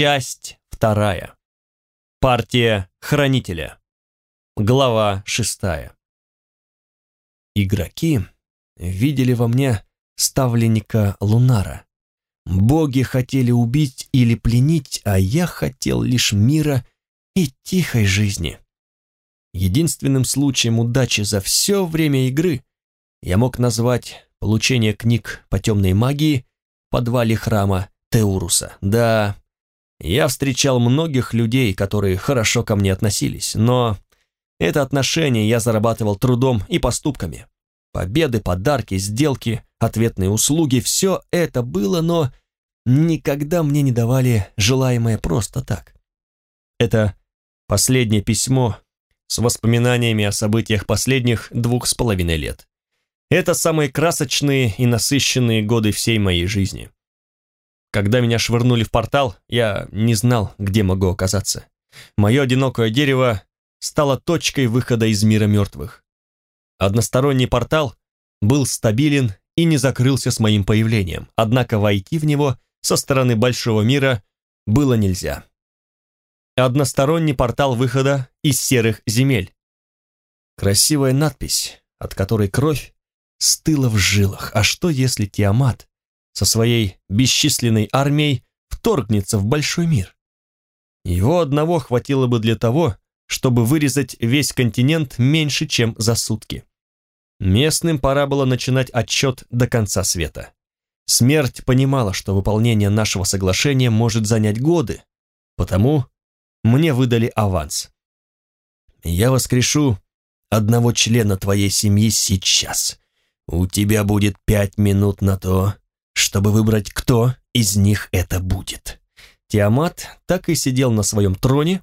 Часть вторая. Партия Хранителя. Глава шестая. Игроки видели во мне ставленника Лунара. Боги хотели убить или пленить, а я хотел лишь мира и тихой жизни. Единственным случаем удачи за все время игры я мог назвать получение книг по темной магии в подвале храма Теуруса. Да, я встречал многих людей, которые хорошо ко мне относились, но это отношение я зарабатывал трудом и поступками. Победы, подарки, сделки, ответные услуги – все это было, но никогда мне не давали желаемое просто так. Это последнее письмо с воспоминаниями о событиях последних двух с половиной лет. Это самые красочные и насыщенные годы всей моей жизни. Когда меня швырнули в портал, я не знал, где могу оказаться. Мое одинокое дерево стало точкой выхода из мира мертвых. Односторонний портал был стабилен и не закрылся с моим появлением, однако войти в него со стороны большого мира было нельзя. Односторонний портал выхода из серых земель. Красивая надпись, от которой кровь стыла в жилах. А что если Тиамат со своей бесчисленной армией вторгнется в большой мир? Его одного хватило бы для того, чтобы вырезать весь континент меньше, чем за сутки. Местным пора было начинать отчет до конца света. Смерть понимала, что выполнение нашего соглашения может занять годы, потому мне выдали аванс. Я воскрешу одного члена твоей семьи сейчас. У тебя будет пять минут на то, чтобы выбрать, кто из них это будет. Тиамат так и сидел на своем троне,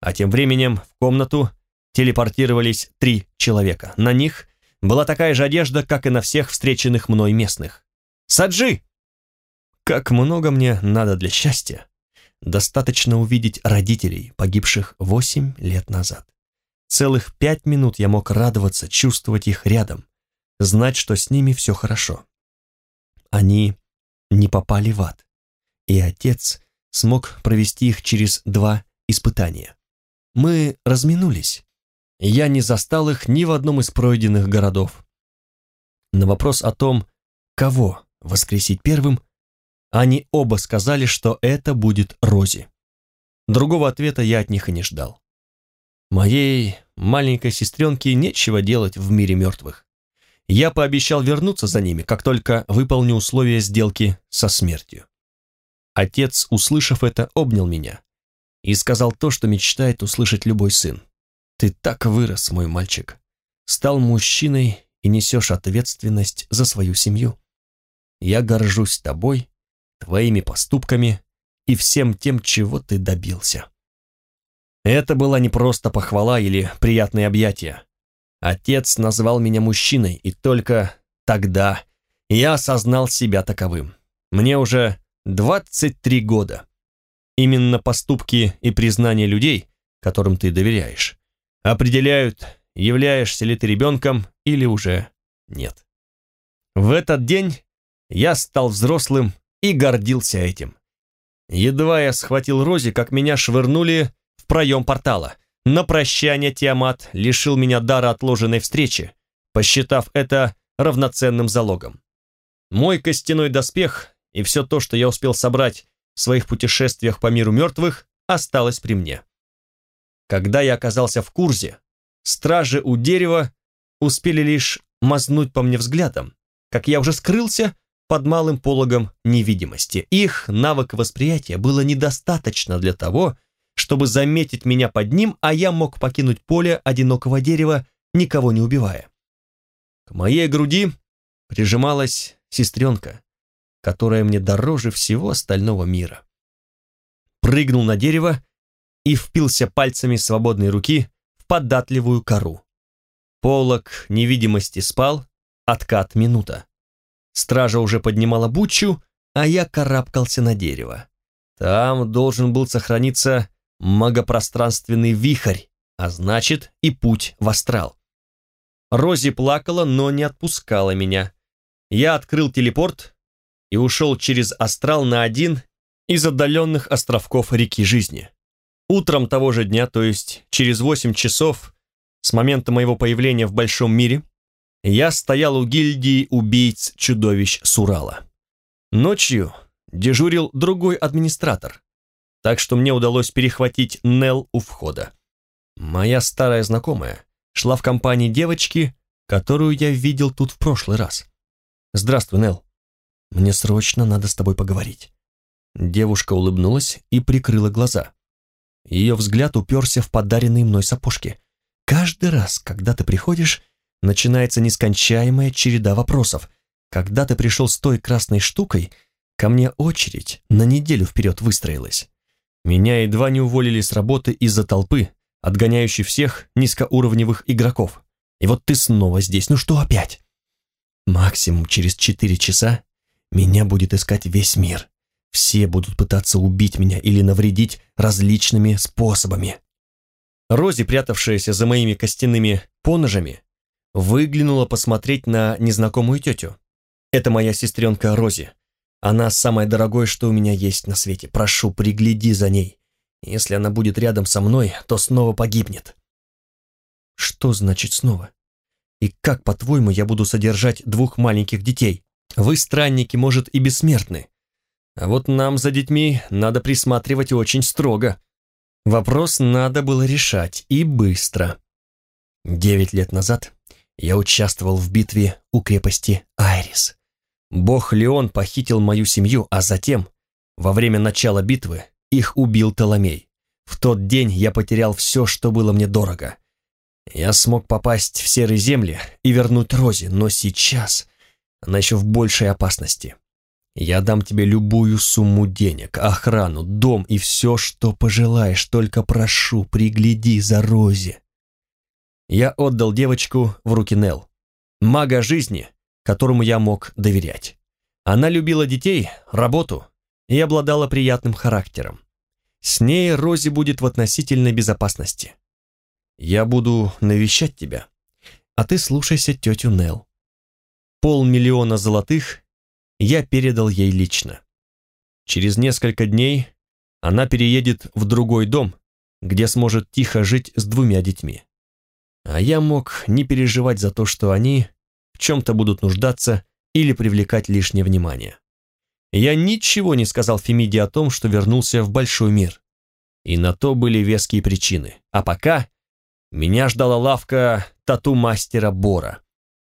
а тем временем в комнату телепортировались три человека. На них была такая же одежда, как и на всех встреченных мной местных. «Саджи!» Как много мне надо для счастья. Достаточно увидеть родителей, погибших восемь лет назад. Целых пять минут я мог радоваться, чувствовать их рядом, знать, что с ними все хорошо. Они не попали в ад, и отец смог провести их через два испытания. Мы разминулись. Я не застал их ни в одном из пройденных городов. На вопрос о том, кого воскресить первым, они оба сказали, что это будет Рози. Другого ответа я от них и не ждал. Моей маленькой сестренке нечего делать в мире мертвых. Я пообещал вернуться за ними, как только выполню условия сделки со смертью. Отец, услышав это, обнял меня и сказал то, что мечтает услышать любой сын. «Ты так вырос, мой мальчик. Стал мужчиной и несешь ответственность за свою семью. Я горжусь тобой, твоими поступками и всем тем, чего ты добился». Это была не просто похвала или приятные объятия. Отец назвал меня мужчиной, и только тогда я осознал себя таковым. Мне уже 23 года. Именно поступки и признания людей, которым ты доверяешь, определяют, являешься ли ты ребенком или уже нет. В этот день я стал взрослым и гордился этим. Едва я схватил Рози, как меня швырнули в проем портала. На прощание Тиамат лишил меня дара отложенной встречи, посчитав это равноценным залогом. Мой костяной доспех и все то, что я успел собрать в своих путешествиях по миру мертвых, осталось при мне. Когда я оказался в Курзе, стражи у дерева успели лишь мазнуть по мне взглядом, как я уже скрылся под малым пологом невидимости. Их навык восприятия было недостаточно для того, чтобы заметить меня под ним, а я мог покинуть поле одинокого дерева, никого не убивая. К моей груди прижималась сестренка, которая мне дороже всего остального мира. Прыгнул на дерево и впился пальцами свободной руки в податливую кору. Полок невидимости спал, откат минута. Стража уже поднимала бучу, а я карабкался на дерево. Там должен был сохраниться магопространственный вихрь, а значит и путь в астрал. Рози плакала, но не отпускала меня. Я открыл телепорт и ушел через астрал на один из отдаленных островков реки жизни. Утром того же дня, то есть через 8 часов с момента моего появления в большом мире, я стоял у гильдии убийц-чудовищ Сурала. Ночью дежурил другой администратор, так что мне удалось перехватить Нел у входа. Моя старая знакомая шла в компании девочки, которую я видел тут в прошлый раз. «Здравствуй, Нел. Мне срочно надо с тобой поговорить». Девушка улыбнулась и прикрыла глаза. Ее взгляд уперся в подаренные мной сапожки. «Каждый раз, когда ты приходишь, начинается нескончаемая череда вопросов. Когда ты пришел с той красной штукой, ко мне очередь на неделю вперед выстроилась. Меня едва не уволили с работы из-за толпы, отгоняющей всех низкоуровневых игроков. И вот ты снова здесь, ну что опять? Максимум через четыре часа меня будет искать весь мир. Все будут пытаться убить меня или навредить различными способами. Рози, прятавшаяся за моими костяными поножами, выглянула посмотреть на незнакомую тетю. Это моя сестренка Рози. Она самое дорогое, что у меня есть на свете. Прошу, пригляди за ней. Если она будет рядом со мной, то снова погибнет. Что значит снова? И как, по-твоему, я буду содержать двух маленьких детей? Вы, странники, может, и бессмертны. А вот нам за детьми надо присматривать очень строго. Вопрос надо было решать, и быстро. Девять лет назад я участвовал в битве у крепости Айрис. Бог Леон похитил мою семью, а затем, во время начала битвы, их убил Толомей. В тот день я потерял все, что было мне дорого. Я смог попасть в серые земли и вернуть Рози, но сейчас она еще в большей опасности. Я дам тебе любую сумму денег, охрану, дом и все, что пожелаешь, только прошу, пригляди за Рози. Я отдал девочку в руки Нел, мага жизни, которому я мог доверять. Она любила детей, работу и обладала приятным характером. С ней Рози будет в относительной безопасности. Я буду навещать тебя, а ты слушайся тетю Нел. Полмиллиона золотых я передал ей лично. Через несколько дней она переедет в другой дом, где сможет тихо жить с двумя детьми. А я мог не переживать за то, что они чем-то будут нуждаться или привлекать лишнее внимание. Я ничего не сказал Фемиде о том, что вернулся в большой мир. И на то были веские причины. А пока меня ждала лавка тату-мастера Бора.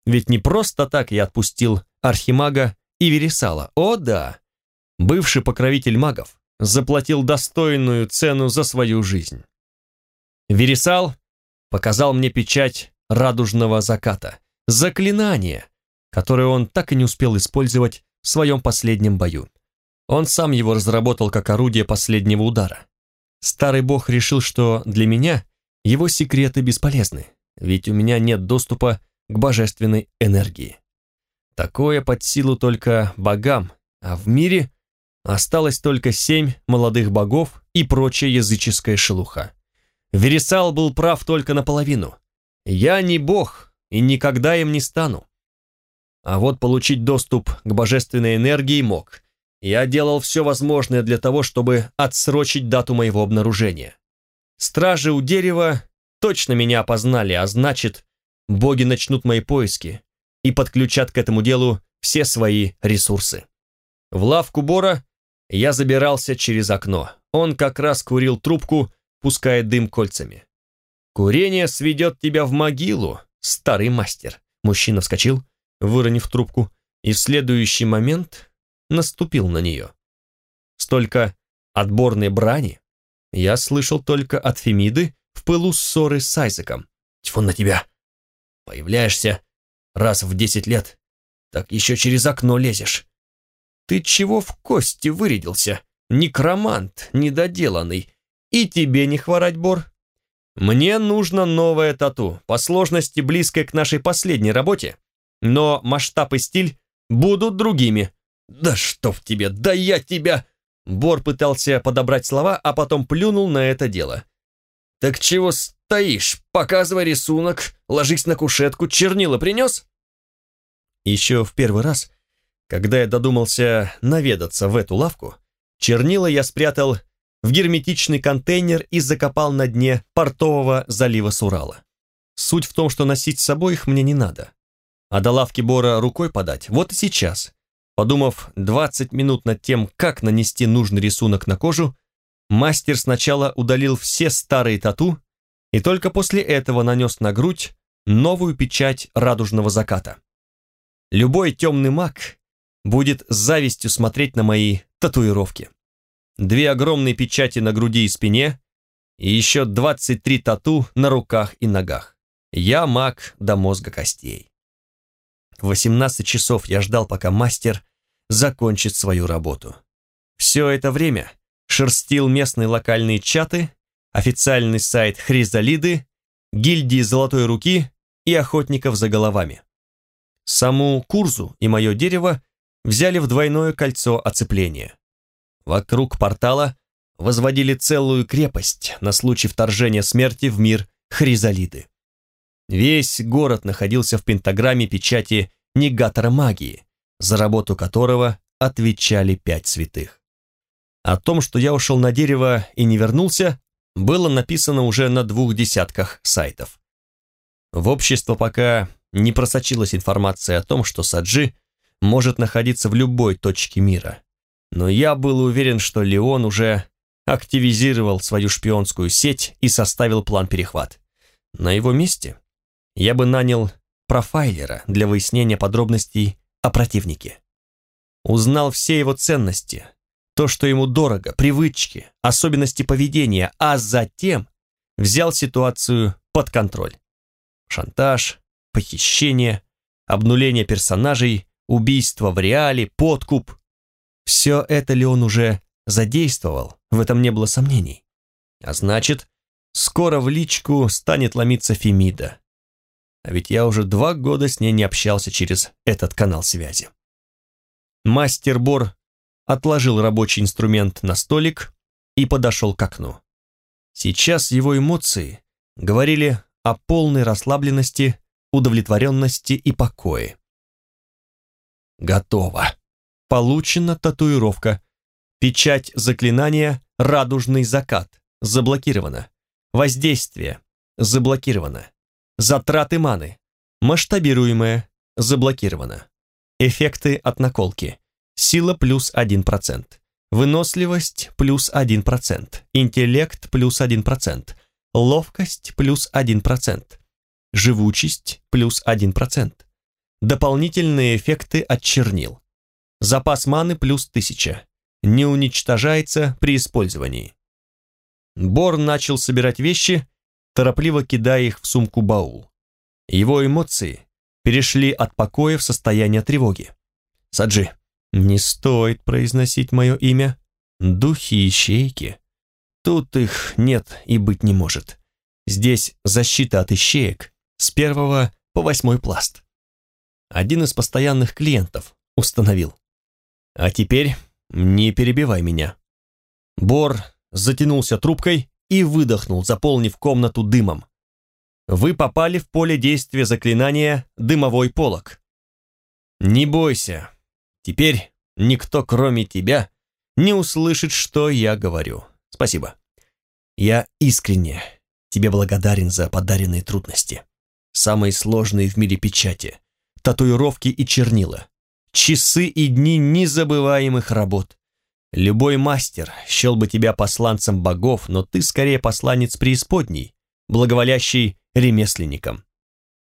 Ведь не просто так я отпустил Архимага и Вересала. О да! Бывший покровитель магов заплатил достойную цену за свою жизнь. Вересал показал мне печать радужного заката, заклинание, которое он так и не успел использовать в своем последнем бою. Он сам его разработал как орудие последнего удара. Старый бог решил, что для меня его секреты бесполезны, ведь у меня нет доступа к божественной энергии. Такое под силу только богам, а в мире осталось только семь молодых богов и прочая языческая шелуха. Вересал был прав только наполовину. Я не бог и никогда им не стану. А вот получить доступ к божественной энергии мог. Я делал все возможное для того, чтобы отсрочить дату моего обнаружения. Стражи у дерева точно меня опознали, а значит, боги начнут мои поиски и подключат к этому делу все свои ресурсы. В лавку Бора я забирался через окно. Он как раз курил трубку, пуская дым кольцами. «Курение сведет тебя в могилу, старый мастер». Мужчина вскочил, выронив трубку, и в следующий момент наступил на нее. Столько отборной брани я слышал только от Фемиды в пылу ссоры с Айзеком. «Тьфу на тебя! Появляешься раз в десять лет, так еще через окно лезешь. Ты чего в кости вырядился? Некромант, недоделанный. И тебе не хворать, Бор. Мне нужно новое тату, по сложности близкое к нашей последней работе, но масштаб и стиль будут другими. Да что в тебе, да я тебя... Бор пытался подобрать слова, а потом плюнул на это дело. «Так чего стоишь? Показывай рисунок, ложись на кушетку, чернила принес?» Еще в первый раз, когда я додумался наведаться в эту лавку, Чернила я спрятал в герметичный контейнер и закопал на дне портового залива Сурала. Суть в том, что носить с собой их мне не надо. А до лавки Бора рукой подать, вот и сейчас. Подумав 20 минут над тем, как нанести нужный рисунок на кожу, мастер сначала удалил все старые тату и только после этого нанес на грудь новую печать радужного заката. Любой темный маг будет с завистью смотреть на мои татуировки. Две огромные печати на груди и спине и еще 23 тату на руках и ногах. Я маг до мозга костей. 18 часов я ждал, пока мастер закончит свою работу. Все это время шерстил местные локальные чаты, официальный сайт Хризалиды, гильдии Золотой Руки и охотников за головами. Саму Курзу и мое дерево взяли в двойное кольцо оцепления. Вокруг портала возводили целую крепость на случай вторжения смерти в мир Хризалиды. Весь город находился в пентаграмме печати негатора магии, за работу которого отвечали пять святых. О том, что я ушел на дерево и не вернулся, было написано уже на двух десятках сайтов. В общество пока не просочилась информация о том, что Саджи может находиться в любой точке мира. Но я был уверен, что Леон уже активизировал свою шпионскую сеть и составил план перехват. На его месте я бы нанял профайлера для выяснения подробностей о противнике. Узнал все его ценности, то, что ему дорого, привычки, особенности поведения, а затем взял ситуацию под контроль. Шантаж, похищение, обнуление персонажей, убийство в реале, подкуп. Все это ли он уже задействовал, в этом не было сомнений. А значит, скоро в личку станет ломиться Фемида. А ведь я уже два года с ней не общался через этот канал связи. Мастер Бор отложил рабочий инструмент на столик и подошел к окну. Сейчас его эмоции говорили о полной расслабленности удовлетворенности и покое. Готово. Получена татуировка. Печать заклинания «Радужный закат» заблокирована. Воздействие заблокировано. Затраты маны. Масштабируемое заблокировано. Эффекты от наколки. Сила плюс 1%. Выносливость плюс 1%. Интеллект плюс 1%. Ловкость плюс 1% живучесть плюс 1%. Дополнительные эффекты от чернил. Запас маны плюс 1000. Не уничтожается при использовании. Бор начал собирать вещи, торопливо кидая их в сумку-баул. Его эмоции перешли от покоя в состояние тревоги. «Саджи, не стоит произносить мое имя. Духи и щейки. Тут их нет и быть не может. Здесь защита от ищеек с первого по восьмой пласт. Один из постоянных клиентов установил. А теперь не перебивай меня. Бор затянулся трубкой и выдохнул, заполнив комнату дымом. Вы попали в поле действия заклинания «Дымовой полог». Не бойся, теперь никто, кроме тебя, не услышит, что я говорю. Спасибо. Я искренне тебе благодарен за подаренные трудности самые сложные в мире печати, татуировки и чернила, часы и дни незабываемых работ. Любой мастер счел бы тебя посланцем богов, но ты скорее посланец преисподней, благоволящий ремесленникам.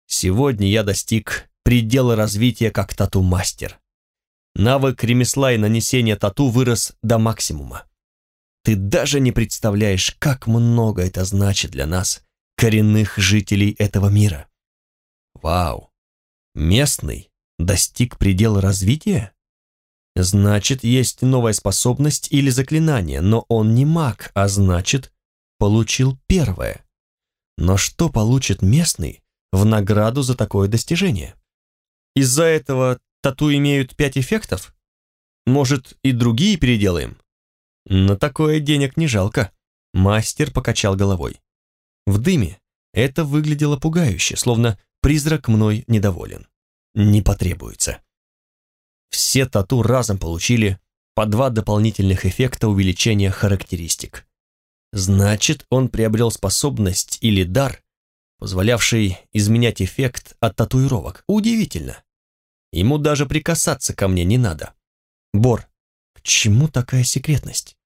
Сегодня я достиг предела развития как тату-мастер. Навык ремесла и нанесения тату вырос до максимума. Ты даже не представляешь, как много это значит для нас, коренных жителей этого мира. Вау! Местный достиг предела развития? Значит, есть новая способность или заклинание, но он не маг, а значит, получил первое. Но что получит местный в награду за такое достижение? Из-за этого тату имеют пять эффектов? Может, и другие переделаем? На такое денег не жалко. Мастер покачал головой. В дыме это выглядело пугающе, словно Призрак мной недоволен. Не потребуется. Все тату разом получили по два дополнительных эффекта увеличения характеристик. Значит, он приобрел способность или дар, позволявший изменять эффект от татуировок. Удивительно. Ему даже прикасаться ко мне не надо. Бор, к чему такая секретность?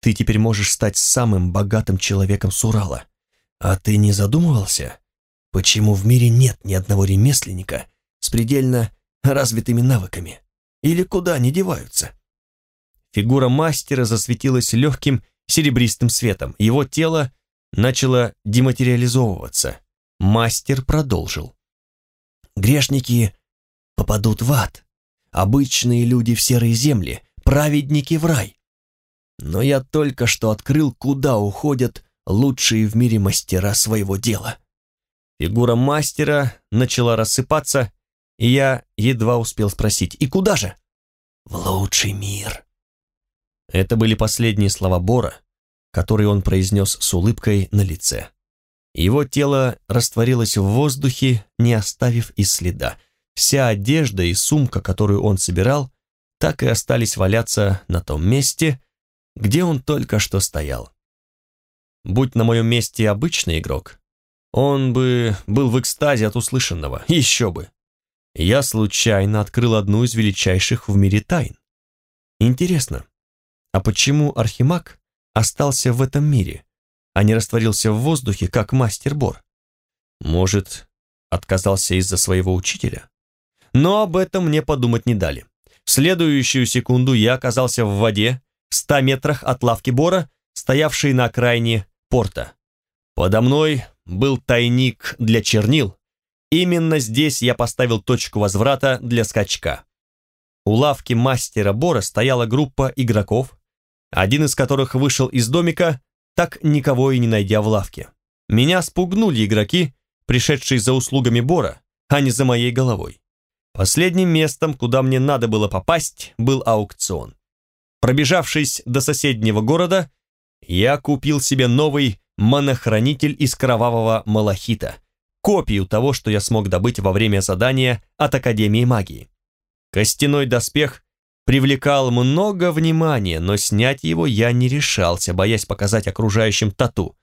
Ты теперь можешь стать самым богатым человеком с Урала. А ты не задумывался, почему в мире нет ни одного ремесленника с предельно развитыми навыками? Или куда они деваются? Фигура мастера засветилась легким серебристым светом. Его тело начало дематериализовываться. Мастер продолжил. Грешники попадут в ад, обычные люди в серые земли, праведники в рай. Но я только что открыл, куда уходят лучшие в мире мастера своего дела. Фигура мастера начала рассыпаться, и я едва успел спросить, и куда же? В лучший мир. Это были последние слова Бора, которые он произнес с улыбкой на лице. Его тело растворилось в воздухе, не оставив и следа. Вся одежда и сумка, которую он собирал, так и остались валяться на том месте, где он только что стоял. Будь на моем месте обычный игрок, он бы был в экстазе от услышанного, еще бы. Я случайно открыл одну из величайших в мире тайн. Интересно, а почему Архимаг остался в этом мире, а не растворился в воздухе, как мастер Бор? Может, отказался из-за своего учителя? Но об этом мне подумать не дали. В следующую секунду я оказался в воде, в ста метрах от лавки Бора, стоявшей на окраине порта. Подо мной был тайник для чернил. Именно здесь я поставил точку возврата для скачка. У лавки мастера Бора стояла группа игроков, один из которых вышел из домика, так никого и не найдя в лавке. Меня спугнули игроки, пришедшие за услугами Бора, а не за моей головой. Последним местом, куда мне надо было попасть, был аукцион. Пробежавшись до соседнего города, я купил себе новый монохранитель из кровавого малахита, копию того, что я смог добыть во время задания от Академии магии. Костяной доспех привлекал много внимания, но снять его я не решался, боясь показать окружающим тату.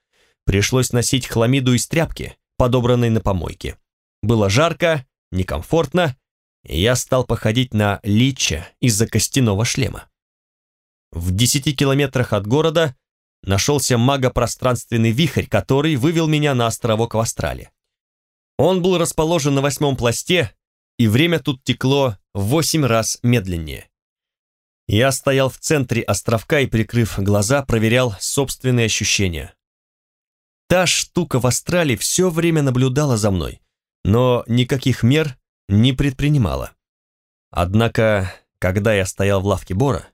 Пришлось носить хламиду из тряпки, подобранной на помойке. Было жарко, некомфортно, и я стал походить на лича из-за костяного шлема. В десяти километрах от города нашелся магопространственный вихрь, который вывел меня на островок в Астрале. Он был расположен на восьмом пласте, и время тут текло в восемь раз медленнее. Я стоял в центре островка и, прикрыв глаза, проверял собственные ощущения. Та штука в астрале все время наблюдала за мной, но никаких мер не предпринимала. Однако, когда я стоял в лавке Бора,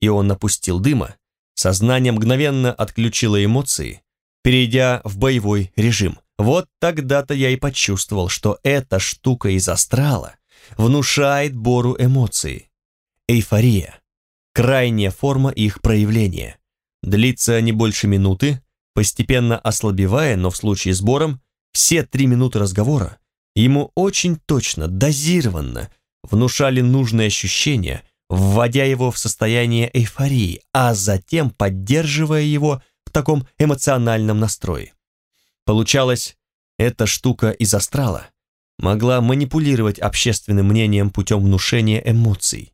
и он напустил дыма, сознание мгновенно отключило эмоции, перейдя в боевой режим. Вот тогда-то я и почувствовал, что эта штука из астрала внушает Бору эмоции. Эйфория крайняя форма их проявления. Длится не больше минуты, постепенно ослабевая, но в случае с Бором все три минуты разговора ему очень точно, дозированно внушали нужные ощущения, вводя его в состояние эйфории, а затем поддерживая его в таком эмоциональном настрое. Получалось, эта штука из астрала могла манипулировать общественным мнением путем внушения эмоций.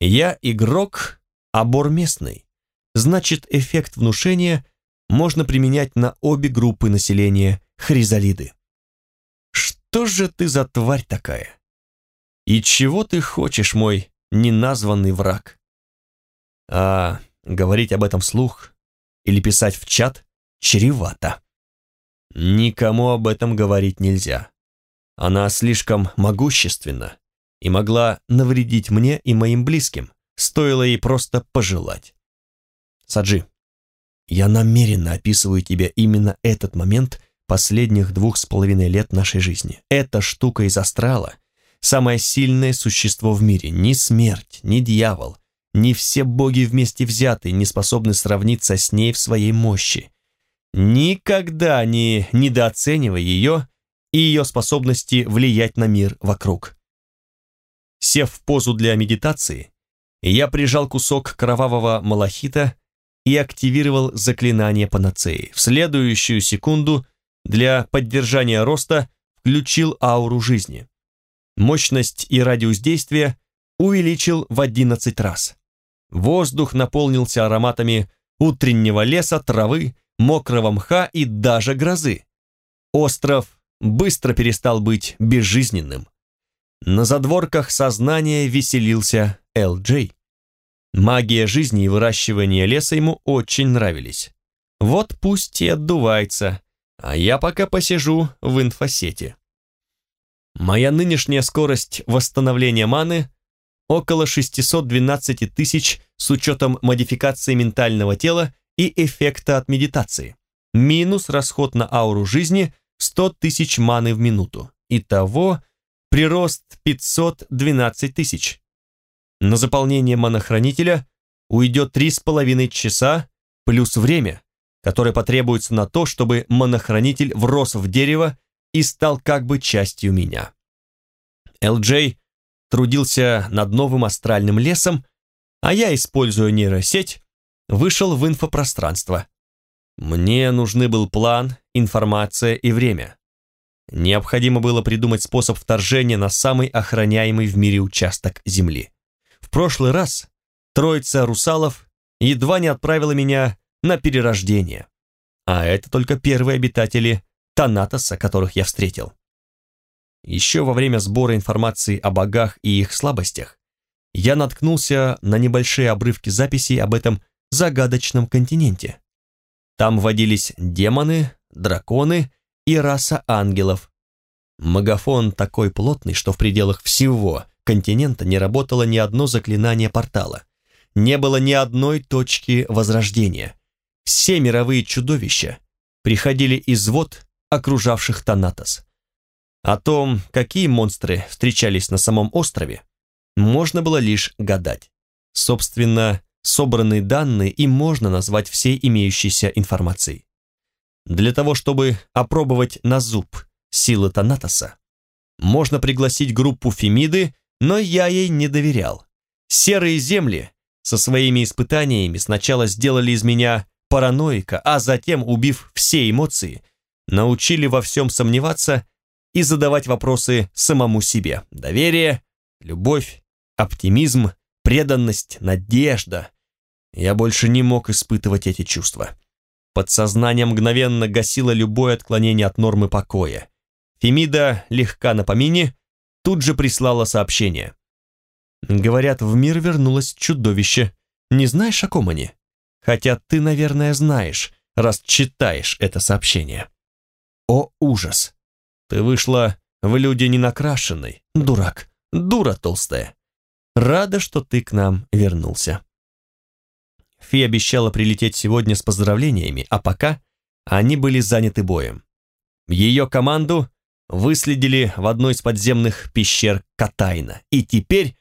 Я игрок, а бор местный. Значит, эффект внушения можно применять на обе группы населения хризалиды. Что же ты за тварь такая? И чего ты хочешь, мой неназванный враг? А говорить об этом вслух или писать в чат чревато. Никому об этом говорить нельзя. Она слишком могущественна и могла навредить мне и моим близким, стоило ей просто пожелать. Саджи, я намеренно описываю тебе именно этот момент последних двух с половиной лет нашей жизни. Эта штука из астрала — самое сильное существо в мире. Ни смерть, ни дьявол, ни все боги вместе взятые не способны сравниться с ней в своей мощи. Никогда не недооценивай ее и ее способности влиять на мир вокруг. Сев в позу для медитации, я прижал кусок кровавого малахита и активировал заклинание панацеи. В следующую секунду для поддержания роста включил ауру жизни. Мощность и радиус действия увеличил в 11 раз. Воздух наполнился ароматами утреннего леса, травы, мокрого мха и даже грозы. Остров быстро перестал быть безжизненным. На задворках сознания веселился Эл-Джей. Магия жизни и выращивание леса ему очень нравились. Вот пусть и отдувается, а я пока посижу в инфосете. Моя нынешняя скорость восстановления маны около 612 тысяч с учетом модификации ментального тела и эффекта от медитации. Минус расход на ауру жизни 100 тысяч маны в минуту. Итого прирост 512 тысяч. На заполнение манохранителя уйдет 3,5 часа плюс время, которое потребуется на то, чтобы манохранитель врос в дерево и стал как бы частью меня. Эл-Джей трудился над новым астральным лесом, а я, используя нейросеть, вышел в инфопространство. Мне нужны был план, информация и время. Необходимо было придумать способ вторжения на самый охраняемый в мире участок Земли. В прошлый раз троица русалов едва не отправила меня на перерождение. А это только первые обитатели Танатоса, которых я встретил. Еще во время сбора информации о богах и их слабостях я наткнулся на небольшие обрывки записей об этом загадочном континенте. Там водились демоны, драконы и раса ангелов. Магафон такой плотный, что в пределах всего континента не работало ни одно заклинание портала. Не было ни одной точки возрождения. Все мировые чудовища приходили из вод, окружавших Танатос. О том, какие монстры встречались на самом острове, можно было лишь гадать. Собственно, собранные данные им можно назвать всей имеющейся информацией. Для того, чтобы опробовать на зуб силы Танатоса, можно пригласить группу Фемиды, но я ей не доверял. Серые земли со своими испытаниями сначала сделали из меня параноика, а затем, убив все эмоции, научили во всем сомневаться и задавать вопросы самому себе. Доверие, любовь, оптимизм, преданность, надежда. Я больше не мог испытывать эти чувства. Подсознание мгновенно гасило любое отклонение от нормы покоя. Фемида, легка на помине, тут же прислала сообщение. Говорят, в мир вернулось чудовище. Не знаешь, о ком они? Хотя ты, наверное, знаешь, раз читаешь это сообщение. О, ужас! Ты вышла в люди ненакрашенной, дурак, дура толстая. Рада, что ты к нам вернулся. Фи обещала прилететь сегодня с поздравлениями, а пока они были заняты боем. Ее команду выследили в одной из подземных пещер Катайна, и теперь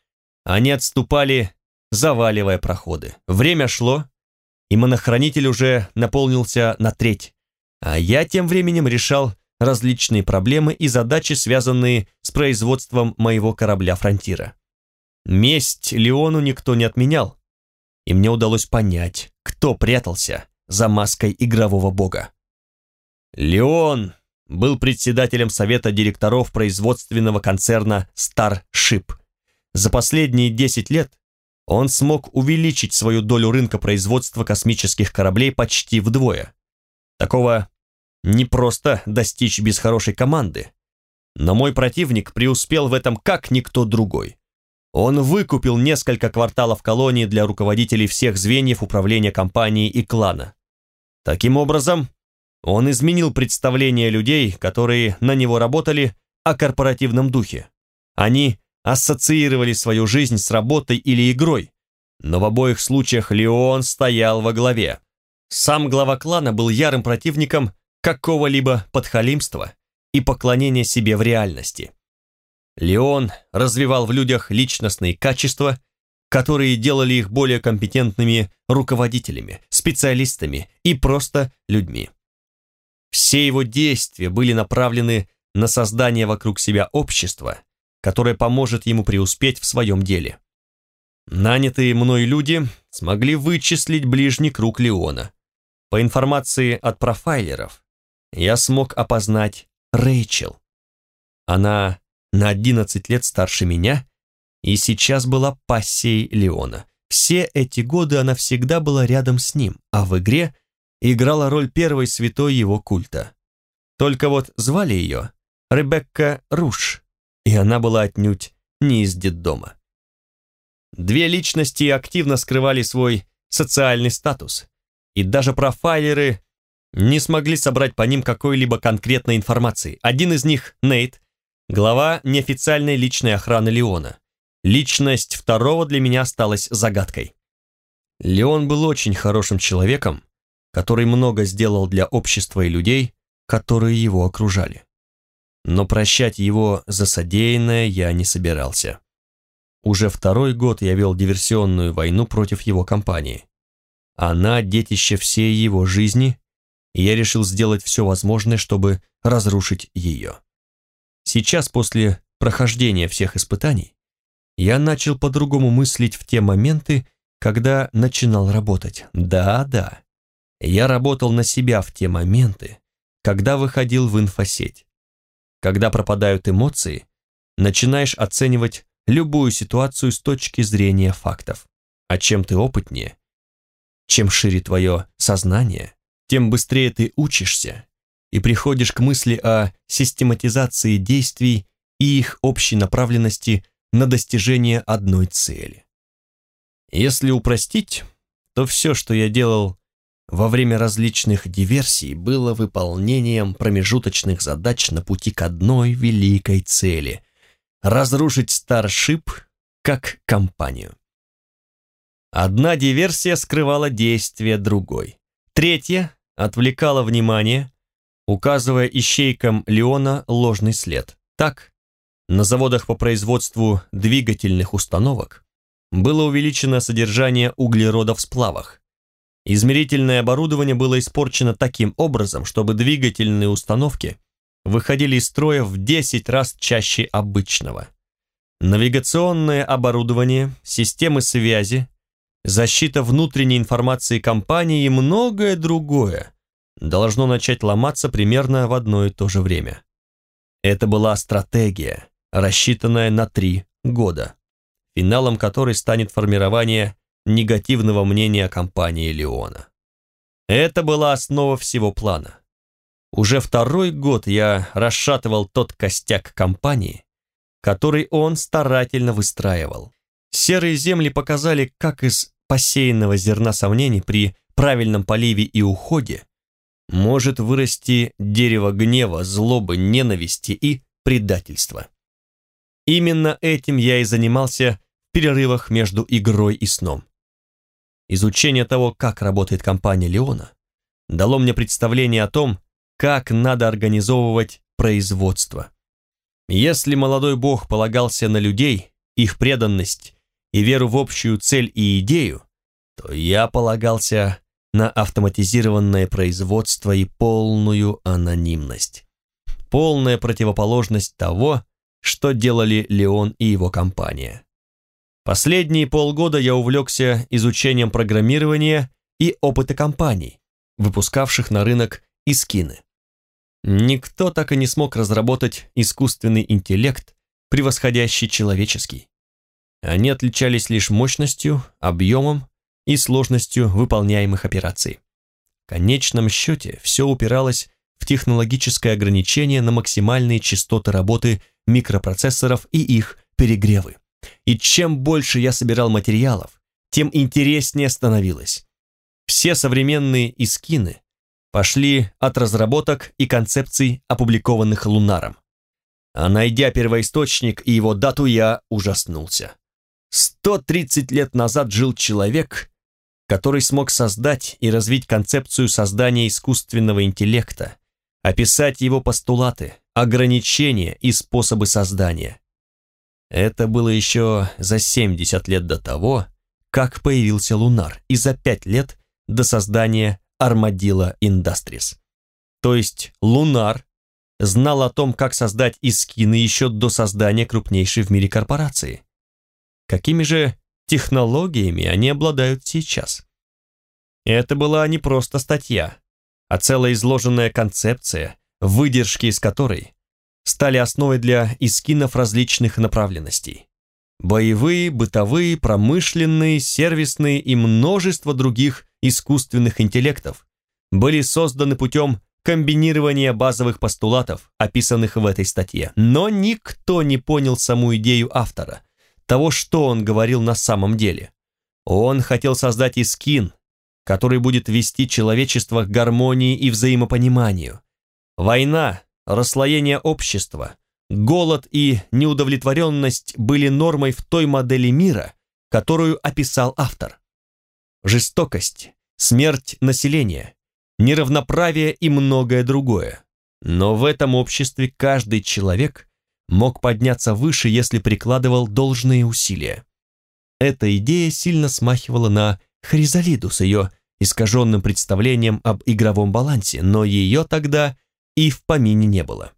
они отступали, заваливая проходы. Время шло, и монохранитель уже наполнился на треть, а я тем временем решал различные проблемы и задачи, связанные с производством моего корабля «Фронтира». Месть Леону никто не отменял, и мне удалось понять, кто прятался за маской игрового бога. Леон был председателем совета директоров производственного концерна Starship. За последние 10 лет он смог увеличить свою долю рынка производства космических кораблей почти вдвое. Такого не просто достичь без хорошей команды, но мой противник преуспел в этом как никто другой. Он выкупил несколько кварталов колонии для руководителей всех звеньев управления компанией и клана. Таким образом, он изменил представление людей, которые на него работали, о корпоративном духе. Они ассоциировали свою жизнь с работой или игрой, но в обоих случаях Леон стоял во главе. Сам глава клана был ярым противником какого-либо подхалимства и поклонения себе в реальности. Леон развивал в людях личностные качества, которые делали их более компетентными руководителями, специалистами и просто людьми. Все его действия были направлены на создание вокруг себя общества, которое поможет ему преуспеть в своем деле. Нанятые мной люди смогли вычислить ближний круг Леона. По информации от профайлеров, я смог опознать Рэйчел. Она на 11 лет старше меня и сейчас была пассией Леона. Все эти годы она всегда была рядом с ним, а в игре играла роль первой святой его культа. Только вот звали ее Ребекка Руш, и она была отнюдь не из детдома. Две личности активно скрывали свой социальный статус, и даже профайлеры не смогли собрать по ним какой-либо конкретной информации. Один из них, Нейт, глава неофициальной личной охраны Леона. Личность второго для меня осталась загадкой. Леон был очень хорошим человеком, который много сделал для общества и людей, которые его окружали. Но прощать его за содеянное я не собирался. Уже второй год я вел диверсионную войну против его компании. Она детище всей его жизни, и я решил сделать все возможное, чтобы разрушить ее. Сейчас, после прохождения всех испытаний, я начал по-другому мыслить в те моменты, когда начинал работать. Да-да, я работал на себя в те моменты, когда выходил в инфосеть. Когда пропадают эмоции, начинаешь оценивать любую ситуацию с точки зрения фактов. А чем ты опытнее, чем шире твое сознание, тем быстрее ты учишься и приходишь к мысли о систематизации действий и их общей направленности на достижение одной цели. Если упростить, то все, что я делал во время различных диверсий, было выполнением промежуточных задач на пути к одной великой цели – разрушить Старшип как компанию. Одна диверсия скрывала действие другой. Третья отвлекала внимание, указывая ищейкам Леона ложный след. Так, на заводах по производству двигательных установок было увеличено содержание углерода в сплавах. Измерительное оборудование было испорчено таким образом, чтобы двигательные установки выходили из строя в 10 раз чаще обычного. Навигационное оборудование, системы связи, защита внутренней информации компании и многое другое должно начать ломаться примерно в одно и то же время. Это была стратегия, рассчитанная на три года, финалом которой станет формирование негативного мнения о компании Леона. Это была основа всего плана. Уже второй год я расшатывал тот костяк компании, который он старательно выстраивал. Серые земли показали, как из посеянного зерна сомнений при правильном поливе и уходе может вырасти дерево гнева, злобы, ненависти и предательства. Именно этим я и занимался в перерывах между игрой и сном. Изучение того, как работает компания Леона, дало мне представление о том, как надо организовывать производство. Если молодой бог полагался на людей, их преданность и веру в общую цель и идею, то я полагался на автоматизированное производство и полную анонимность. Полная противоположность того, что делали Леон и его компания. Последние полгода я увлекся изучением программирования и опыта компаний, выпускавших на рынок искины. Никто так и не смог разработать искусственный интеллект, превосходящий человеческий. Они отличались лишь мощностью, объемом и сложностью выполняемых операций. В конечном счете все упиралось в технологическое ограничение на максимальные частоты работы микропроцессоров и их перегревы. И чем больше я собирал материалов, тем интереснее становилось. Все современные искины пошли от разработок и концепций, опубликованных Лунаром. А найдя первоисточник и его дату, я ужаснулся. 130 лет назад жил человек, который смог создать и развить концепцию создания искусственного интеллекта, описать его постулаты, ограничения и способы создания. Это было еще за 70 лет до того, как появился Лунар, и за 5 лет до создания Armadillo Industries. То есть Лунар знал о том, как создать искины еще до создания крупнейшей в мире корпорации. Какими же технологиями они обладают сейчас. Это была не просто статья, а целая изложенная концепция, выдержки из которой стали основой для искинов различных направленностей. Боевые, бытовые, промышленные, сервисные и множество других искусственных интеллектов были созданы путем комбинирования базовых постулатов, описанных в этой статье. Но никто не понял саму идею автора, того, что он говорил на самом деле. Он хотел создать искин, который будет вести человечество к гармонии и взаимопониманию. Война, расслоение общества, голод и неудовлетворенность были нормой в той модели мира, которую описал автор. Жестокость, смерть населения, неравноправие и многое другое. Но в этом обществе каждый человек мог подняться выше, если прикладывал должные усилия. Эта идея сильно смахивала на Хризалиду с ее искаженным представлением об игровом балансе, но ее тогда и в помине не было.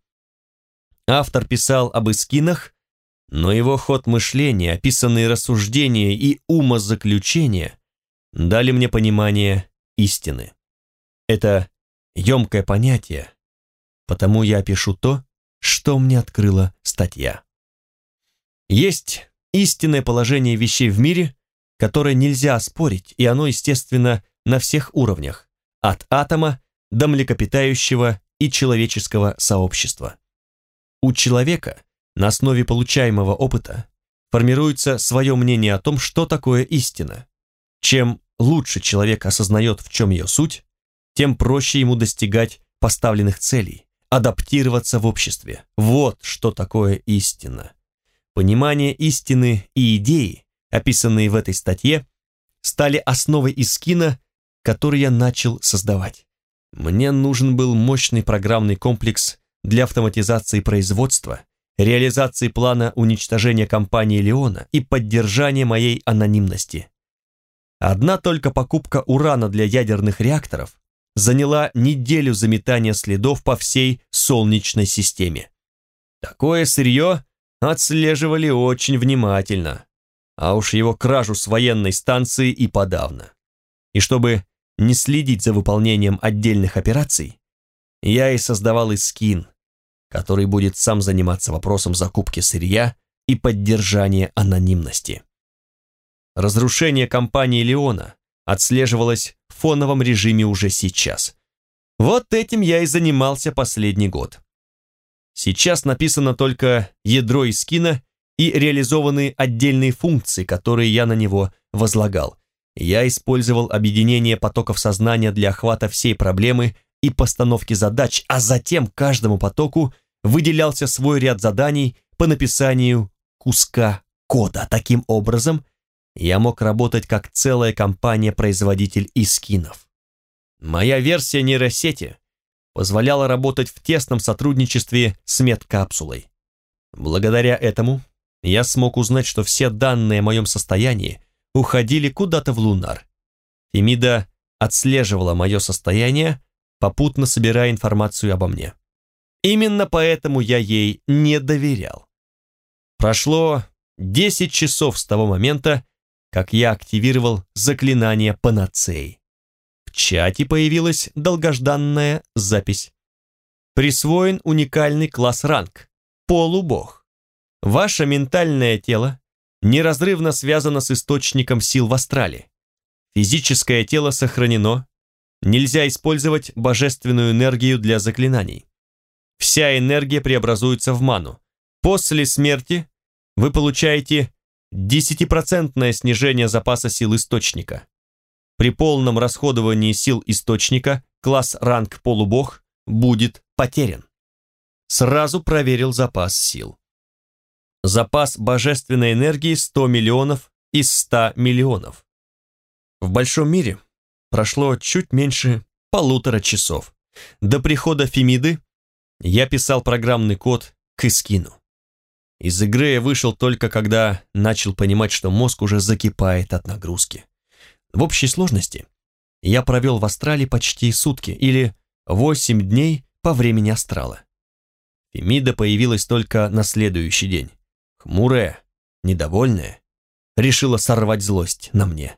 Автор писал об эскинах, но его ход мышления, описанные рассуждения и умозаключения дали мне понимание истины. Это емкое понятие, потому я пишу то, что мне открыла статья. Есть истинное положение вещей в мире, которое нельзя спорить, и оно, естественно, на всех уровнях, от атома до млекопитающего и человеческого сообщества. У человека на основе получаемого опыта формируется свое мнение о том, что такое истина. Чем лучше человек осознает, в чем ее суть, тем проще ему достигать поставленных целей, адаптироваться в обществе. Вот что такое истина. Понимание истины и идеи, описанные в этой статье, стали основой искина, который я начал создавать. Мне нужен был мощный программный комплекс для автоматизации производства, реализации плана уничтожения компании Леона и поддержания моей анонимности. Одна только покупка урана для ядерных реакторов заняла неделю заметания следов по всей Солнечной системе. Такое сырье отслеживали очень внимательно, а уж его кражу с военной станции и подавно. И чтобы не следить за выполнением отдельных операций, я и создавал искин, который будет сам заниматься вопросом закупки сырья и поддержания анонимности. Разрушение компании Леона отслеживалось в фоновом режиме уже сейчас. Вот этим я и занимался последний год. Сейчас написано только ядро Искина и реализованы отдельные функции, которые я на него возлагал. Я использовал объединение потоков сознания для охвата всей проблемы и постановки задач, а затем каждому потоку выделялся свой ряд заданий по написанию куска кода. Таким образом, я мог работать как целая компания-производитель искинов. Моя версия нейросети позволяла работать в тесном сотрудничестве с медкапсулой. Благодаря этому я смог узнать, что все данные о моем состоянии уходили куда-то в лунар. Фемида отслеживала мое состояние, попутно собирая информацию обо мне. Именно поэтому я ей не доверял. Прошло 10 часов с того момента, как я активировал заклинание панацеи. В чате появилась долгожданная запись. Присвоен уникальный класс-ранг – полубог. Ваше ментальное тело неразрывно связано с источником сил в астрале. Физическое тело сохранено, нельзя использовать божественную энергию для заклинаний. Вся энергия преобразуется в ману. После смерти вы получаете Десятипроцентное снижение запаса сил источника. При полном расходовании сил источника класс ранг полубог будет потерян. Сразу проверил запас сил. Запас божественной энергии 100 миллионов из 100 миллионов. В большом мире прошло чуть меньше полутора часов. До прихода Фемиды я писал программный код к Искину. Из игры я вышел только когда начал понимать, что мозг уже закипает от нагрузки. В общей сложности я провел в астрале почти сутки или 8 дней по времени астрала. Фемида появилась только на следующий день. Хмурая, недовольная решила сорвать злость на мне.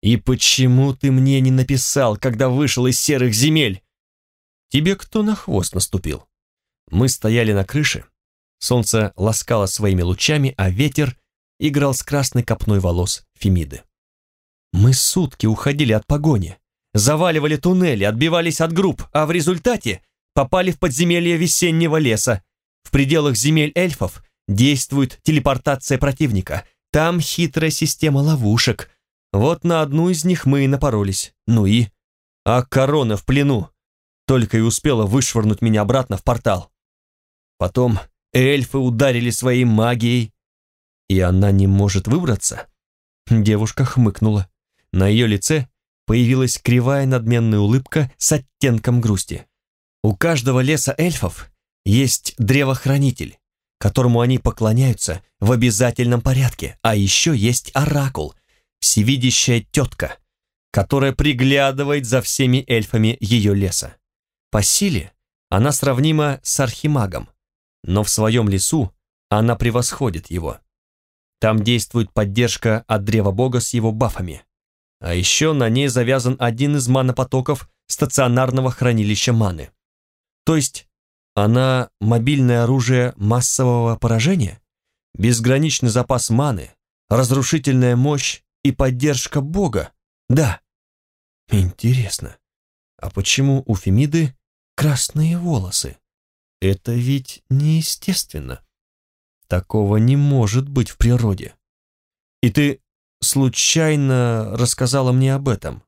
«И почему ты мне не написал, когда вышел из серых земель?» «Тебе кто на хвост наступил?» Мы стояли на крыше, солнце ласкало своими лучами, а ветер играл с красной копной волос Фемиды. Мы сутки уходили от погони, заваливали туннели, отбивались от групп, а в результате попали в подземелье весеннего леса. В пределах земель эльфов действует телепортация противника. Там хитрая система ловушек. Вот на одну из них мы и напоролись. Ну и? А корона в плену. Только и успела вышвырнуть меня обратно в портал. Потом эльфы ударили своей магией. И она не может выбраться? Девушка хмыкнула. На ее лице появилась кривая надменная улыбка с оттенком грусти. У каждого леса эльфов есть древохранитель, которому они поклоняются в обязательном порядке, а еще есть оракул, всевидящая тетка, которая приглядывает за всеми эльфами ее леса. По силе она сравнима с архимагом, но в своем лесу она превосходит его. Там действует поддержка от древа бога с его бафами. А еще на ней завязан один из манопотоков стационарного хранилища маны. То есть она мобильное оружие массового поражения? Безграничный запас маны, разрушительная мощь и поддержка бога? Да. Интересно, а почему у Фемиды красные волосы? Это ведь неестественно. Такого не может быть в природе. И ты случайно рассказала мне об этом.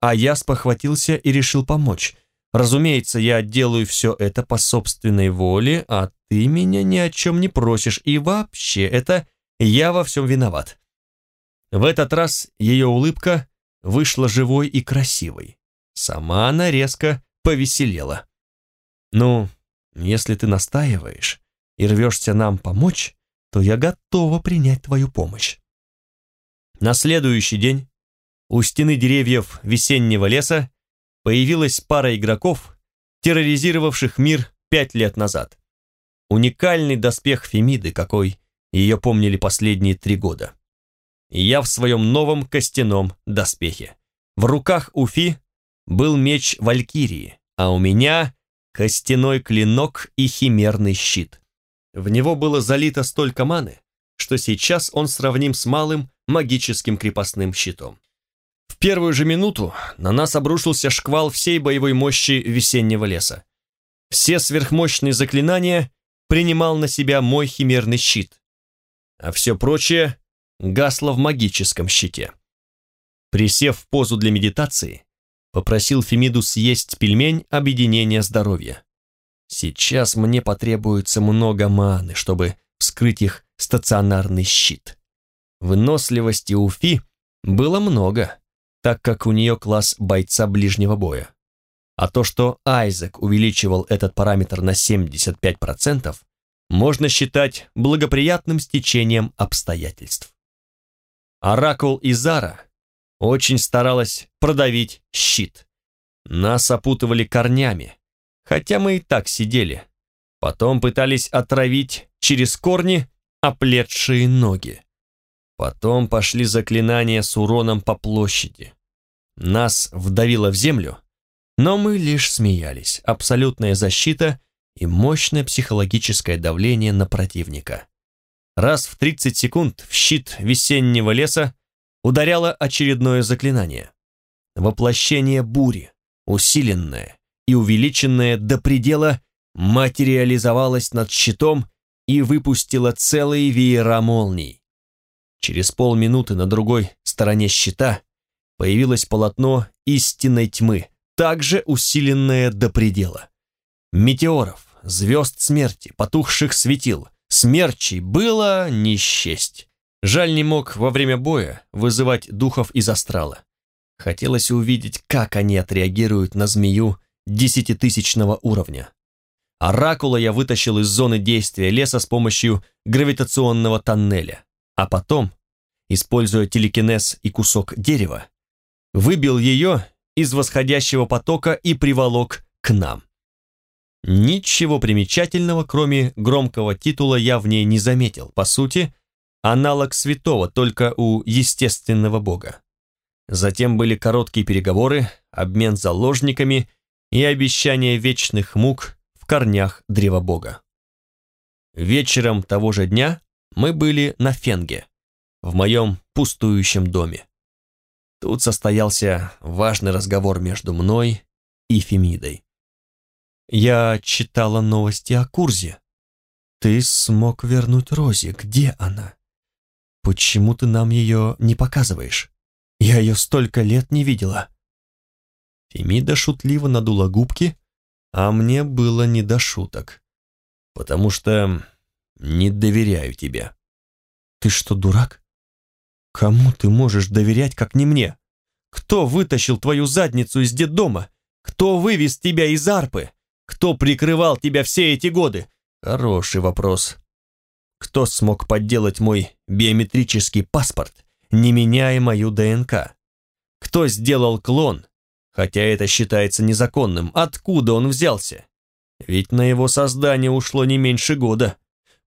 А я спохватился и решил помочь. Разумеется, я делаю все это по собственной воле, а ты меня ни о чем не просишь, и вообще это я во всем виноват. В этот раз ее улыбка вышла живой и красивой. Сама она резко повеселела. «Ну, если ты настаиваешь и рвешься нам помочь, то я готова принять твою помощь». На следующий день у стены деревьев весеннего леса появилась пара игроков, терроризировавших мир пять лет назад. Уникальный доспех Фемиды, какой ее помнили последние три года. Я в своем новом костяном доспехе. В руках у Фи был меч Валькирии, а у меня костяной клинок и химерный щит. В него было залито столько маны, что сейчас он сравним с малым магическим крепостным щитом. В первую же минуту на нас обрушился шквал всей боевой мощи весеннего леса. Все сверхмощные заклинания принимал на себя мой химерный щит, а все прочее гасло в магическом щите. Присев в позу для медитации, попросил Фемиду съесть пельмень объединения здоровья. Сейчас мне потребуется много маны, чтобы вскрыть их стационарный щит. Выносливости у Фи было много, так как у нее класс бойца ближнего боя. А то, что Айзек увеличивал этот параметр на 75%, можно считать благоприятным стечением обстоятельств. Оракул Изара очень старалась продавить щит. Нас опутывали корнями, хотя мы и так сидели. Потом пытались отравить через корни оплетшие ноги. Потом пошли заклинания с уроном по площади. Нас вдавило в землю, но мы лишь смеялись. Абсолютная защита и мощное психологическое давление на противника. Раз в 30 секунд в щит весеннего леса ударяло очередное заклинание. Воплощение бури, усиленное и увеличенное до предела, материализовалось над щитом и выпустило целые веера молний. Через полминуты на другой стороне щита появилось полотно истинной тьмы, также усиленное до предела. Метеоров, звезд смерти, потухших светил, смерчей было не счесть. Жаль не мог во время боя вызывать духов из астрала. Хотелось увидеть, как они отреагируют на змею десятитысячного уровня. Оракула я вытащил из зоны действия леса с помощью гравитационного тоннеля а потом, используя телекинез и кусок дерева, выбил ее из восходящего потока и приволок к нам. Ничего примечательного, кроме громкого титула, я в ней не заметил. По сути, аналог святого, только у естественного бога. Затем были короткие переговоры, обмен заложниками и обещание вечных мук в корнях древа бога. Вечером того же дня мы были на Фенге, в моем пустующем доме. Тут состоялся важный разговор между мной и Фемидой. Я читала новости о Курзе. Ты смог вернуть Рози. Где она? Почему ты нам ее не показываешь? Я ее столько лет не видела. Фемида шутливо надула губки, а мне было не до шуток. Потому что не доверяю тебе. Ты что, дурак? Кому ты можешь доверять, как не мне? Кто вытащил твою задницу из детдома? Кто вывез тебя из арпы? Кто прикрывал тебя все эти годы? Хороший вопрос. Кто смог подделать мой биометрический паспорт, не меняя мою ДНК? Кто сделал клон, хотя это считается незаконным? Откуда он взялся? Ведь на его создание ушло не меньше года.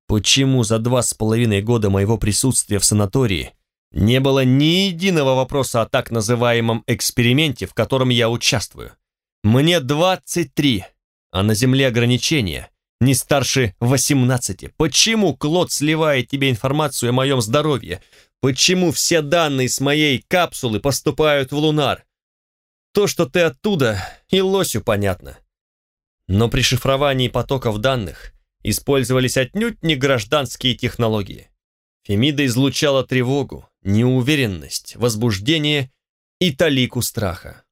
Почему за два с половиной года моего присутствия в санатории не было ни единого вопроса о так называемом эксперименте, в котором я участвую? Мне 23, а на Земле ограничения не старше 18. Почему Клод сливает тебе информацию о моем здоровье? Почему все данные с моей капсулы поступают в Лунар? То, что ты оттуда, и лосю понятно. Но при шифровании потоков данных использовались отнюдь не гражданские технологии. Фемида излучала тревогу, неуверенность, возбуждение и талику страха.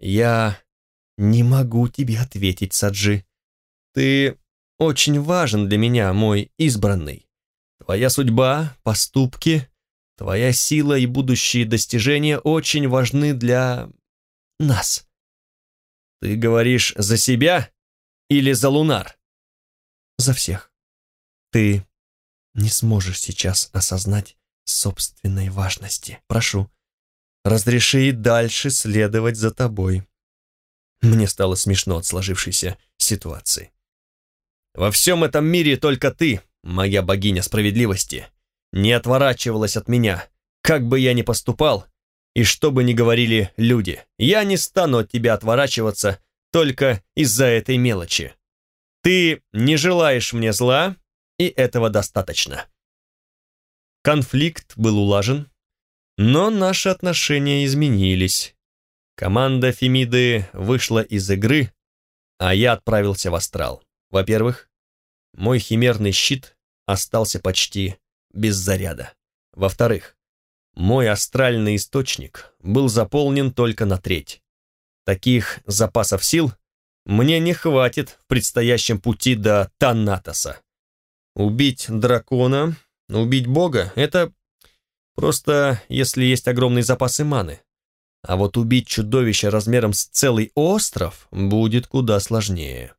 «Я не могу тебе ответить, Саджи. Ты очень важен для меня, мой избранный. Твоя судьба, поступки, твоя сила и будущие достижения очень важны для нас. Ты говоришь за себя или за Лунар? За всех. Ты не сможешь сейчас осознать собственной важности. Прошу, разреши дальше следовать за тобой. Мне стало смешно от сложившейся ситуации. Во всем этом мире только ты, моя богиня справедливости, не отворачивалась от меня, как бы я ни поступал, и что бы ни говорили люди. Я не стану от тебя отворачиваться только из-за этой мелочи. Ты не желаешь мне зла, и этого достаточно. Конфликт был улажен, но наши отношения изменились. Команда Фемиды вышла из игры, а я отправился в астрал. Во-первых, мой химерный щит остался почти без заряда. Во-вторых, мой астральный источник был заполнен только на треть. Таких запасов сил мне не хватит в предстоящем пути до Танатоса. Убить дракона, убить бога — это просто если есть огромные запасы маны. А вот убить чудовище размером с целый остров будет куда сложнее.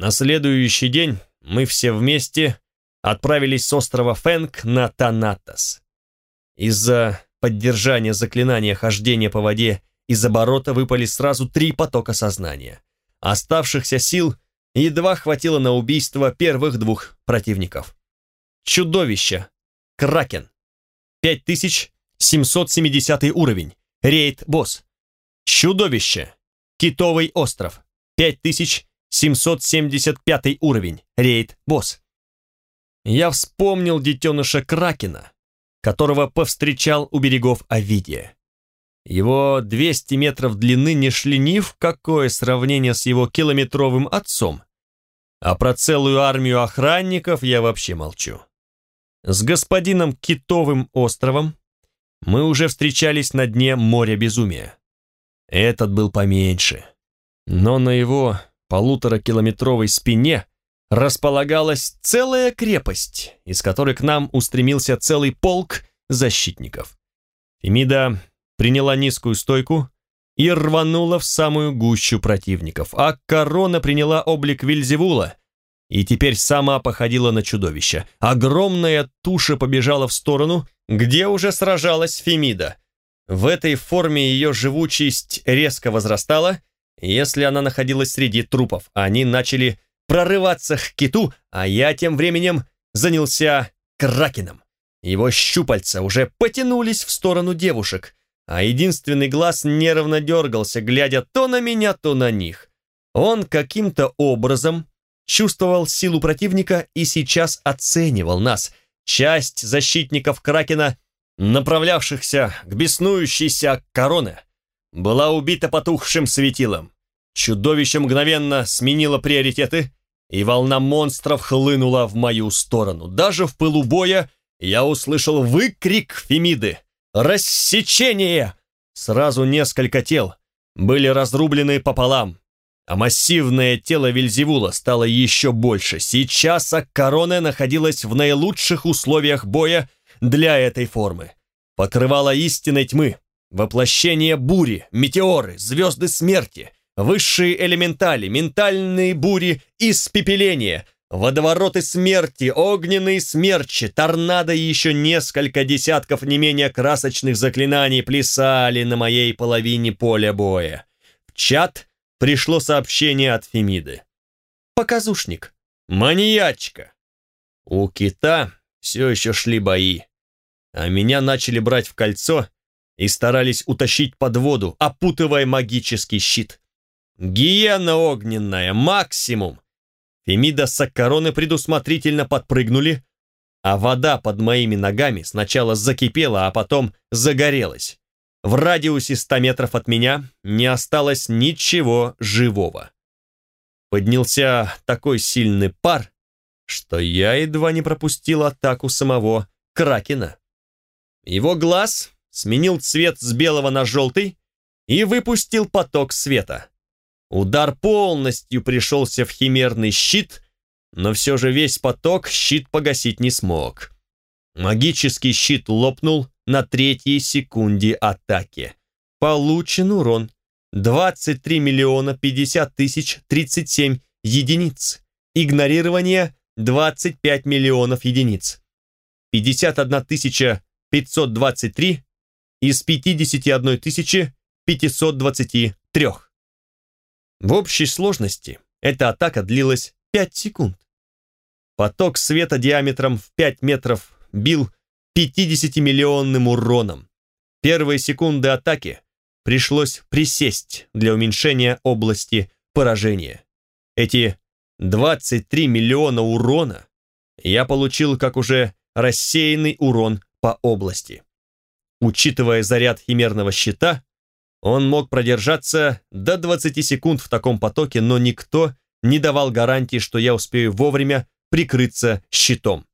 На следующий день мы все вместе отправились с острова Фэнк на Танатос. Из-за поддержания заклинания хождения по воде из оборота выпали сразу три потока сознания. Оставшихся сил едва хватило на убийство первых двух противников. Чудовище. Кракен. 5770 уровень. Рейд-босс. Чудовище. Китовый остров. 5775 уровень. Рейд-босс. Я вспомнил детеныша Кракена, которого повстречал у берегов Овидия. Его 200 метров длины не шли ни в какое сравнение с его километровым отцом. А про целую армию охранников я вообще молчу. С господином Китовым островом мы уже встречались на дне моря безумия. Этот был поменьше, но на его полуторакилометровой спине располагалась целая крепость, из которой к нам устремился целый полк защитников. Фемида приняла низкую стойку и рванула в самую гущу противников, а корона приняла облик Вильзевула и теперь сама походила на чудовище. Огромная туша побежала в сторону, где уже сражалась Фемида. В этой форме ее живучесть резко возрастала, если она находилась среди трупов. Они начали прорываться к киту, а я тем временем занялся кракеном. Его щупальца уже потянулись в сторону девушек, а единственный глаз нервно дергался, глядя то на меня, то на них. Он каким-то образом чувствовал силу противника и сейчас оценивал нас. Часть защитников Кракена, направлявшихся к беснующейся короне, была убита потухшим светилом. Чудовище мгновенно сменило приоритеты, и волна монстров хлынула в мою сторону. Даже в пылу боя я услышал выкрик Фемиды. «Рассечение!» Сразу несколько тел были разрублены пополам, а массивное тело Вильзевула стало еще больше. Сейчас Аккароне находилась в наилучших условиях боя для этой формы. Покрывала истинной тьмы, воплощение бури, метеоры, звезды смерти, высшие элементали, ментальные бури, испепеления, водовороты смерти, огненные смерчи, торнадо и еще несколько десятков не менее красочных заклинаний плясали на моей половине поля боя. В чат пришло сообщение от Фемиды. Показушник. Маньячка. У кита все еще шли бои, а меня начали брать в кольцо и старались утащить под воду, опутывая магический щит. Гиена огненная, максимум. Фемида с Саккароны предусмотрительно подпрыгнули, а вода под моими ногами сначала закипела, а потом загорелась. В радиусе 100 метров от меня не осталось ничего живого. Поднялся такой сильный пар, что я едва не пропустил атаку самого Кракена. Его глаз сменил цвет с белого на желтый и выпустил поток света. Удар полностью пришелся в химерный щит, но все же весь поток щит погасить не смог. Магический щит лопнул, на третьей секунде атаки. Получен урон 23 миллиона 50 тысяч 37 единиц. Игнорирование 25 миллионов единиц. 51 тысяча 523 из 51 тысячи 523. В общей сложности эта атака длилась 5 секунд. Поток света диаметром в 5 метров бил 50-миллионным уроном. Первые секунды атаки пришлось присесть для уменьшения области поражения. Эти 23 миллиона урона я получил как уже рассеянный урон по области. Учитывая заряд химерного щита, он мог продержаться до 20 секунд в таком потоке, но никто не давал гарантии, что я успею вовремя прикрыться щитом.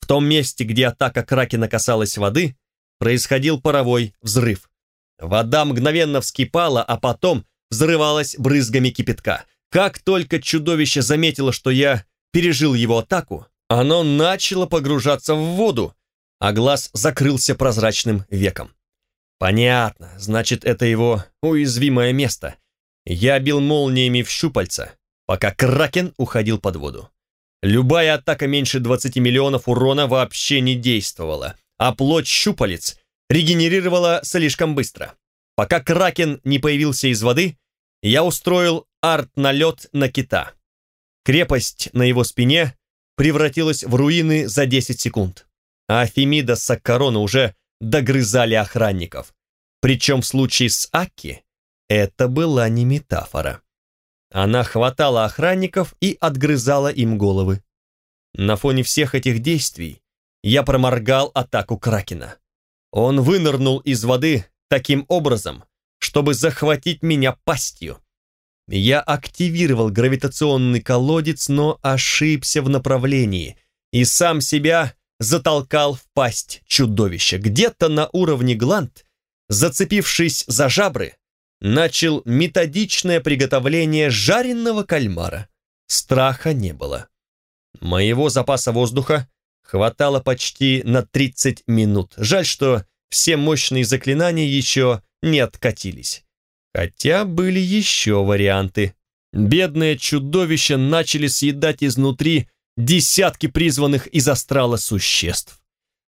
В том месте, где атака Кракена касалась воды, происходил паровой взрыв. Вода мгновенно вскипала, а потом взрывалась брызгами кипятка. Как только чудовище заметило, что я пережил его атаку, оно начало погружаться в воду, а глаз закрылся прозрачным веком. Понятно, значит, это его уязвимое место. Я бил молниями в щупальца, пока Кракен уходил под воду. Любая атака меньше 20 миллионов урона вообще не действовала, а плоть щупалец регенерировала слишком быстро. Пока Кракен не появился из воды, я устроил арт-налет на кита. Крепость на его спине превратилась в руины за 10 секунд, а Фемида с Саккарона уже догрызали охранников. Причем в случае с Акки это была не метафора. Она хватала охранников и отгрызала им головы. На фоне всех этих действий я проморгал атаку Кракена. Он вынырнул из воды таким образом, чтобы захватить меня пастью. Я активировал гравитационный колодец, но ошибся в направлении и сам себя затолкал в пасть чудовища. Где-то на уровне гланд, зацепившись за жабры, начал методичное приготовление жареного кальмара. Страха не было. Моего запаса воздуха хватало почти на 30 минут. Жаль, что все мощные заклинания еще не откатились. Хотя были еще варианты. Бедные чудовища начали съедать изнутри десятки призванных из астрала существ.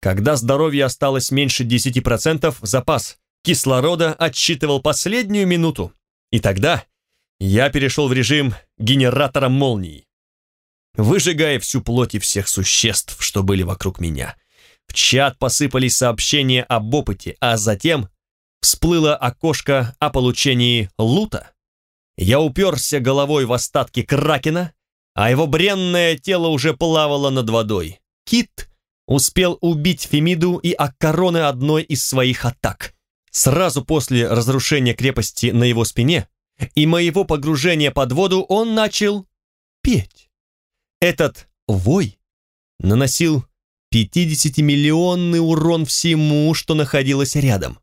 Когда здоровье осталось меньше 10%, запас кислорода отсчитывал последнюю минуту. И тогда я перешел в режим генератора молний, выжигая всю плоть и всех существ, что были вокруг меня. В чат посыпались сообщения об опыте, а затем всплыло окошко о получении лута. Я уперся головой в остатки кракена, а его бренное тело уже плавало над водой. Кит успел убить Фемиду и Аккароны одной из своих атак. Сразу после разрушения крепости на его спине и моего погружения под воду он начал петь. Этот вой наносил 50-миллионный урон всему, что находилось рядом.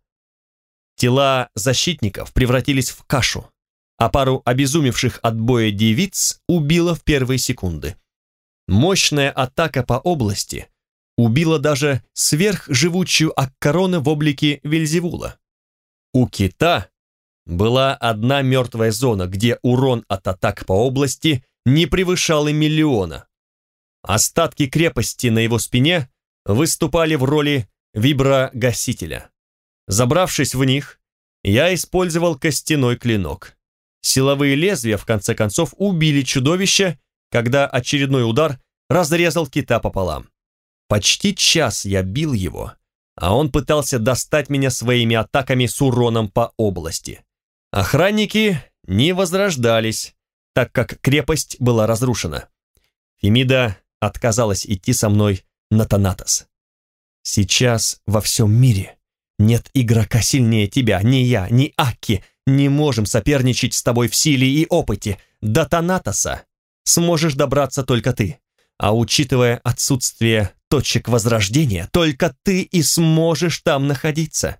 Тела защитников превратились в кашу, а пару обезумевших от боя девиц убило в первые секунды. Мощная атака по области убила даже сверхживучую Аккарона в облике Вельзевула. У кита была одна мертвая зона, где урон от атак по области не превышал и миллиона. Остатки крепости на его спине выступали в роли виброгасителя. Забравшись в них, я использовал костяной клинок. Силовые лезвия, в конце концов, убили чудовище, когда очередной удар разрезал кита пополам. Почти час я бил его, а он пытался достать меня своими атаками с уроном по области. Охранники не возрождались, так как крепость была разрушена. Фемида отказалась идти со мной на Танатос. Сейчас во всем мире нет игрока сильнее тебя, ни я, ни Акки не можем соперничать с тобой в силе и опыте. До Танатоса сможешь добраться только ты. А учитывая отсутствие точек возрождения, только ты и сможешь там находиться.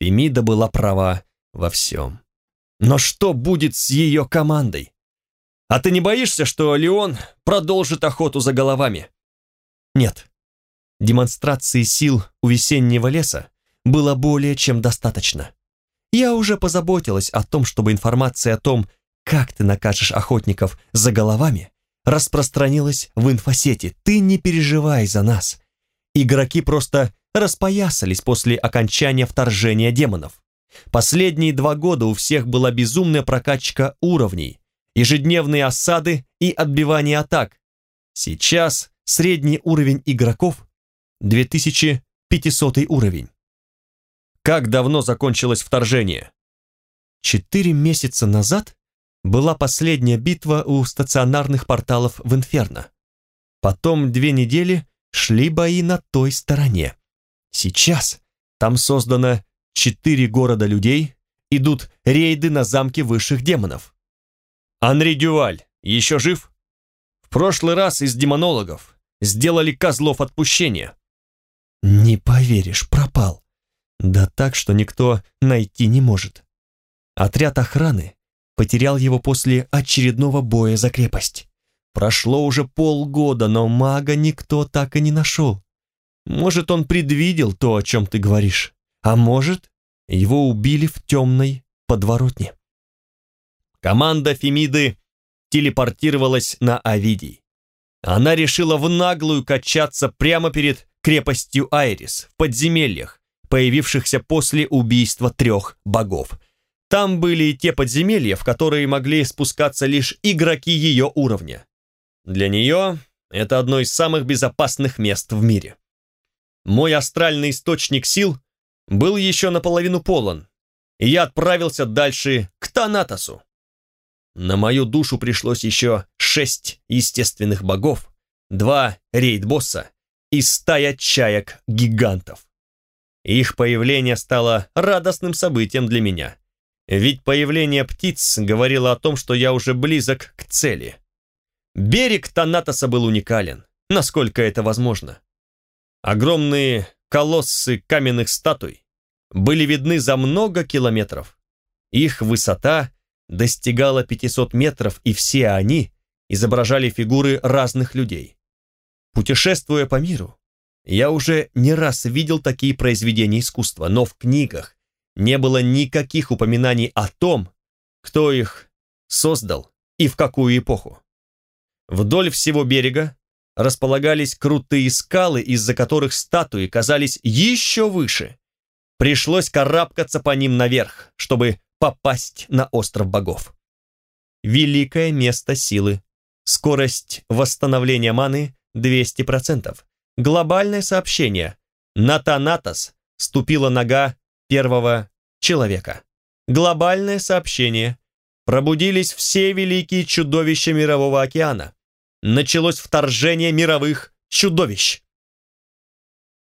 Фемида была права во всем. Но что будет с ее командой? А ты не боишься, что Леон продолжит охоту за головами? Нет. Демонстрации сил у весеннего леса было более чем достаточно. Я уже позаботилась о том, чтобы информация о том, как ты накажешь охотников за головами, распространилась в инфосети. Ты не переживай за нас. Игроки просто распоясались после окончания вторжения демонов. Последние два года у всех была безумная прокачка уровней, ежедневные осады и отбивание атак. Сейчас средний уровень игроков 2500 уровень. Как давно закончилось вторжение? Четыре месяца назад была последняя битва у стационарных порталов в Инферно. Потом две недели шли бои на той стороне. Сейчас там создано четыре города людей, идут рейды на замки высших демонов. Анри Дюваль еще жив? В прошлый раз из демонологов сделали козлов отпущения. Не поверишь, пропал. Да так, что никто найти не может. Отряд охраны потерял его после очередного боя за крепость. Прошло уже полгода, но мага никто так и не нашел. Может, он предвидел то, о чем ты говоришь, а может, его убили в темной подворотне. Команда Фемиды телепортировалась на Авидий. Она решила в наглую качаться прямо перед крепостью Айрис в подземельях, появившихся после убийства трех богов. Там были те подземелья, в которые могли спускаться лишь игроки ее уровня. Для нее это одно из самых безопасных мест в мире. Мой астральный источник сил был еще наполовину полон, и я отправился дальше к Танатосу. На мою душу пришлось еще шесть естественных богов, два рейд-босса и стая чаек-гигантов. Их появление стало радостным событием для меня. Ведь появление птиц говорило о том, что я уже близок к цели. Берег Танатоса был уникален, насколько это возможно. Огромные колоссы каменных статуй были видны за много километров. Их высота достигала 500 метров, и все они изображали фигуры разных людей. Путешествуя по миру, я уже не раз видел такие произведения искусства, но в книгах не было никаких упоминаний о том, кто их создал и в какую эпоху. Вдоль всего берега располагались крутые скалы, из-за которых статуи казались еще выше. Пришлось карабкаться по ним наверх, чтобы попасть на остров богов. Великое место силы. Скорость восстановления маны 200%, Глобальное сообщение. На Танатос ступила нога первого человека. Глобальное сообщение. Пробудились все великие чудовища Мирового океана. Началось вторжение мировых чудовищ.